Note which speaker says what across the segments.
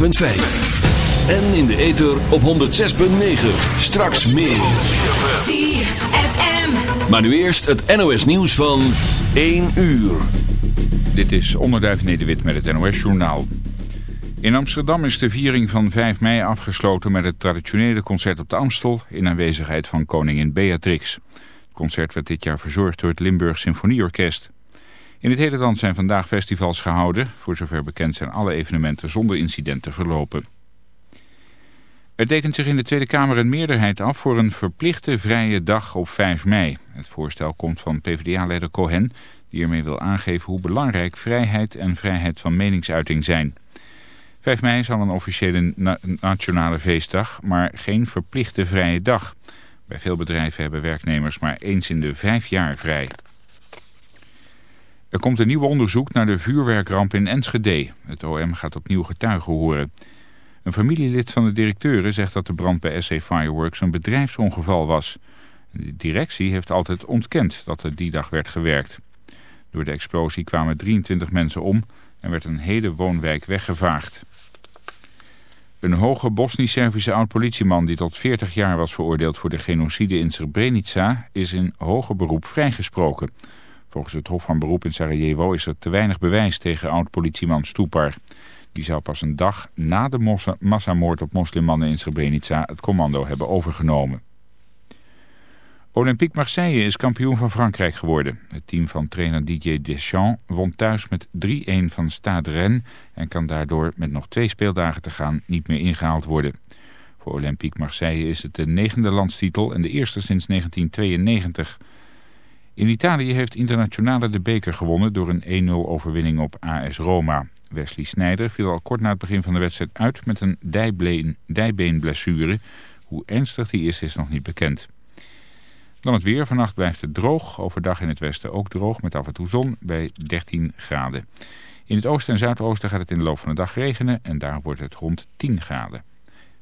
Speaker 1: En in de ether op 106.9. Straks meer.
Speaker 2: ZFM.
Speaker 1: Maar nu eerst het NOS nieuws van 1 uur.
Speaker 3: Dit is Onderduif Nederwit met het NOS Journaal. In Amsterdam is de viering van 5 mei afgesloten met het traditionele concert op de Amstel... in aanwezigheid van koningin Beatrix. Het concert werd dit jaar verzorgd door het Limburg Symfonieorkest. In het hele land zijn vandaag festivals gehouden. Voor zover bekend zijn alle evenementen zonder incidenten verlopen. Er tekent zich in de Tweede Kamer een meerderheid af voor een verplichte vrije dag op 5 mei. Het voorstel komt van PvdA-leider Cohen, die ermee wil aangeven hoe belangrijk vrijheid en vrijheid van meningsuiting zijn. 5 mei is al een officiële na nationale feestdag, maar geen verplichte vrije dag. Bij veel bedrijven hebben werknemers maar eens in de vijf jaar vrij. Er komt een nieuw onderzoek naar de vuurwerkramp in Enschede. Het OM gaat opnieuw getuigen horen. Een familielid van de directeuren zegt dat de brand bij SC Fireworks een bedrijfsongeval was. De directie heeft altijd ontkend dat er die dag werd gewerkt. Door de explosie kwamen 23 mensen om en werd een hele woonwijk weggevaagd. Een hoge Bosnisch-Servische oud-politieman die tot 40 jaar was veroordeeld voor de genocide in Srebrenica is in hoger beroep vrijgesproken. Volgens het Hof van Beroep in Sarajevo is er te weinig bewijs tegen oud-politieman Stoepar. Die zou pas een dag na de massamoord op moslimmannen in Srebrenica het commando hebben overgenomen. Olympique Marseille is kampioen van Frankrijk geworden. Het team van trainer Didier Deschamps won thuis met 3-1 van Stade Rennes... en kan daardoor met nog twee speeldagen te gaan niet meer ingehaald worden. Voor Olympique Marseille is het de negende landstitel en de eerste sinds 1992. In Italië heeft Internationale de beker gewonnen door een 1-0 overwinning op AS Roma. Wesley Sneijder viel al kort na het begin van de wedstrijd uit met een dijbeen, dijbeenblessure. Hoe ernstig die is, is nog niet bekend. Dan het weer. Vannacht blijft het droog. Overdag in het westen ook droog met af en toe zon bij 13 graden. In het oosten en zuidoosten gaat het in de loop van de dag regenen en daar wordt het rond 10 graden.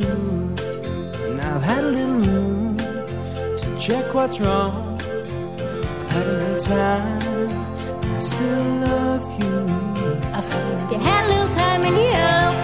Speaker 4: truth. And I've had a little room to check what's wrong. I've had a little time, and I still love you. I've had a little,
Speaker 5: you had a little time, and you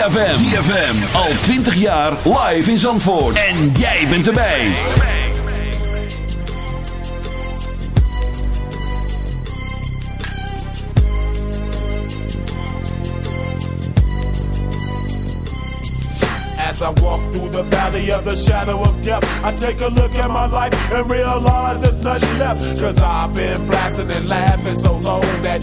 Speaker 1: ZFM. ZFM. Al 20 jaar live in Zandvoort. En jij bent erbij.
Speaker 6: As I walk through the valley of the shadow of death, I take a look at my life and realize there's nothing left. Cause I've been blasting and laughing so long that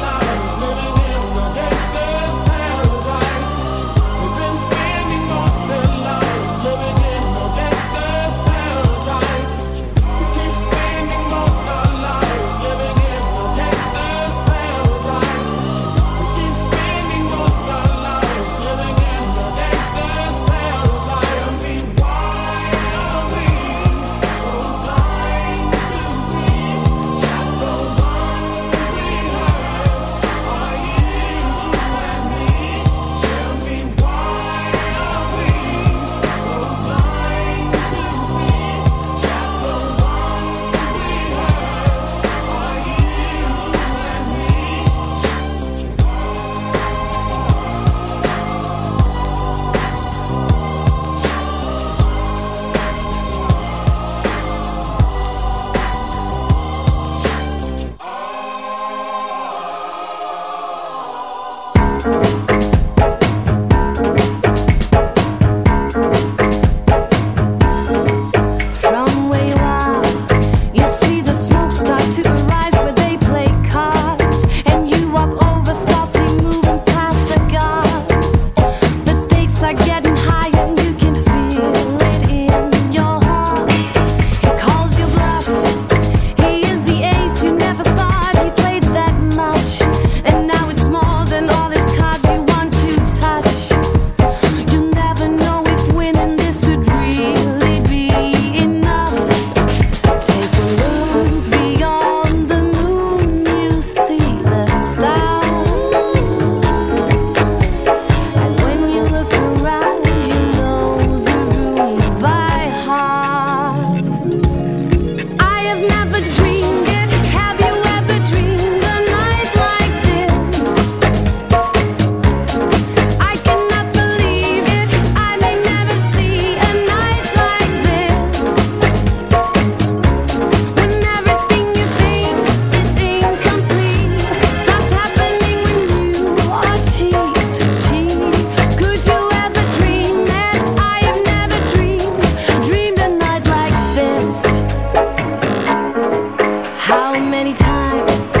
Speaker 7: many times.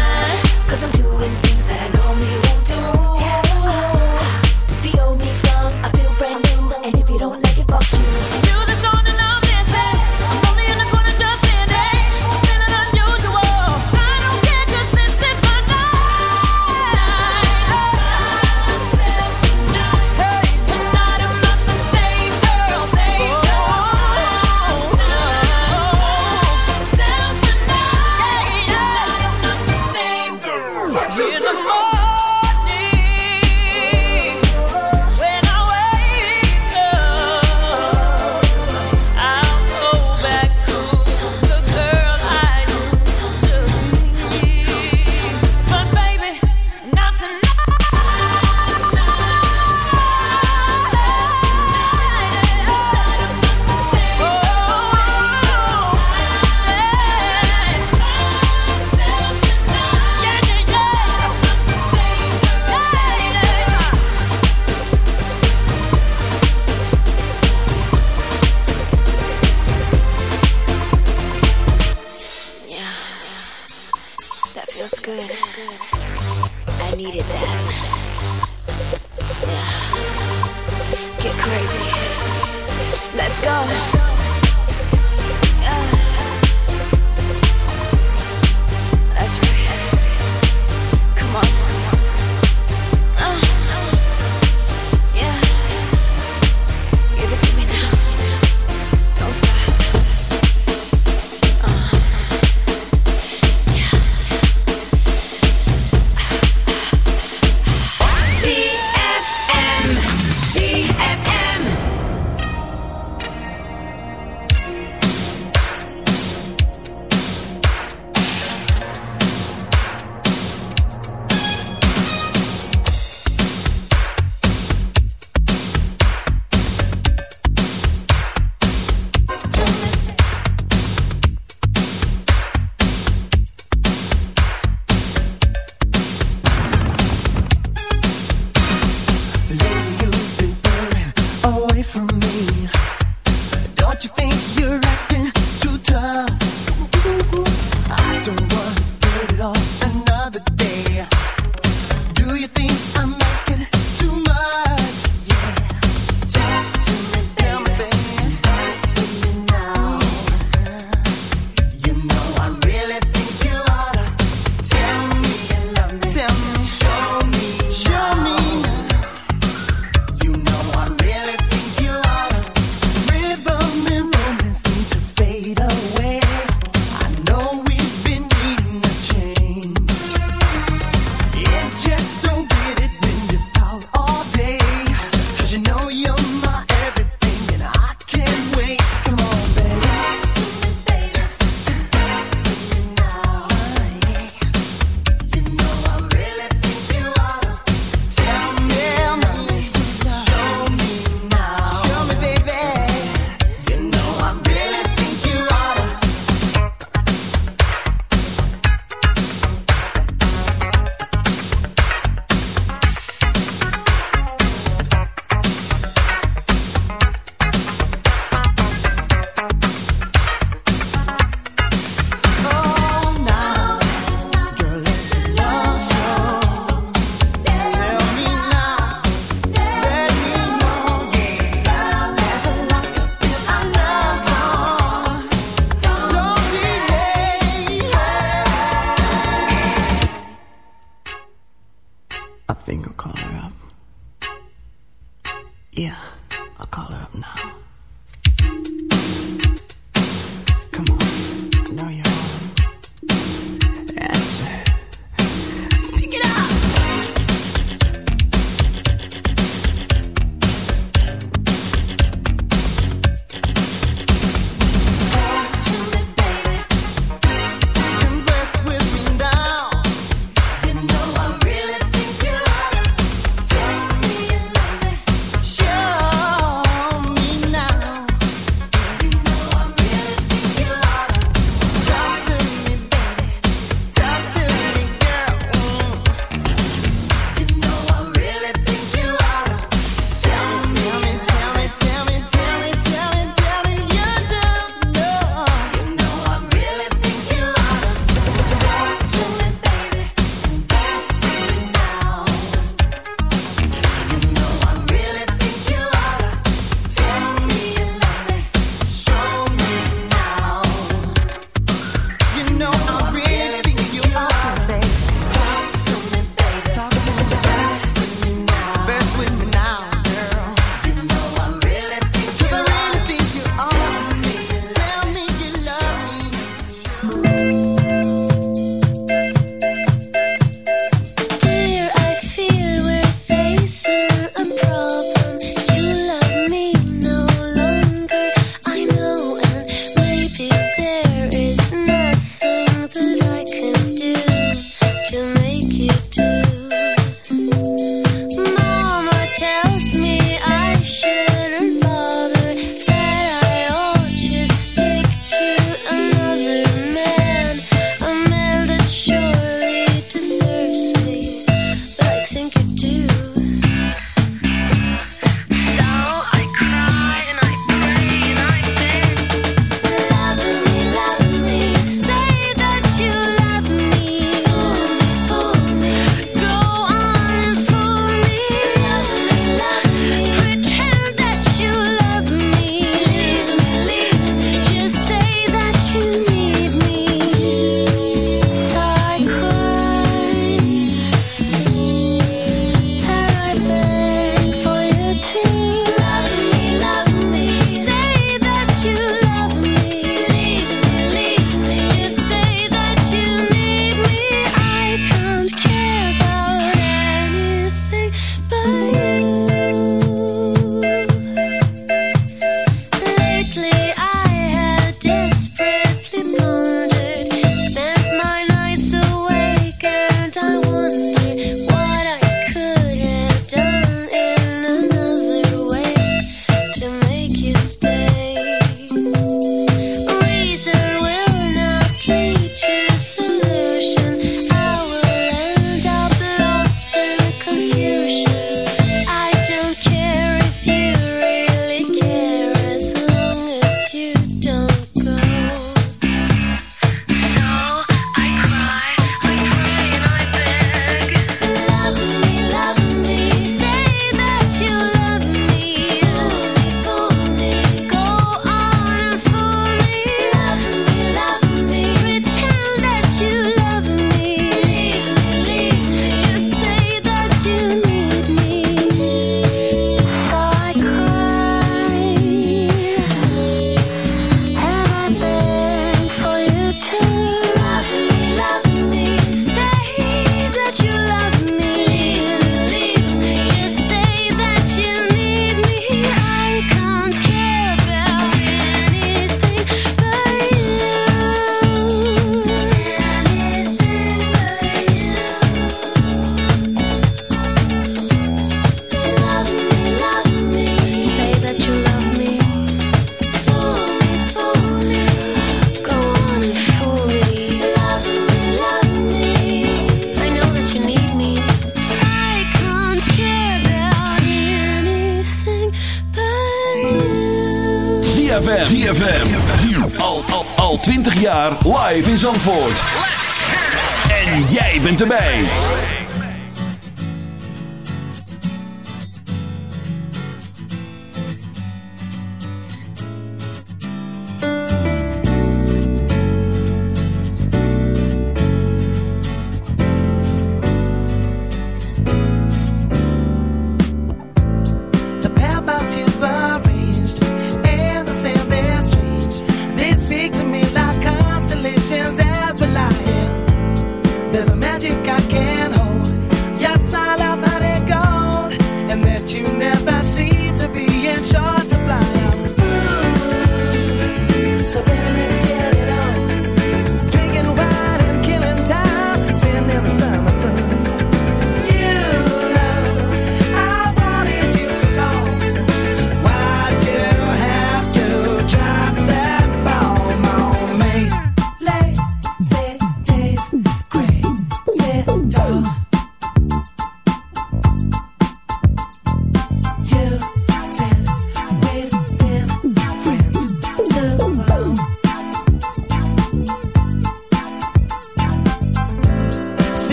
Speaker 8: Zandvoort.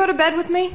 Speaker 9: go to bed with me?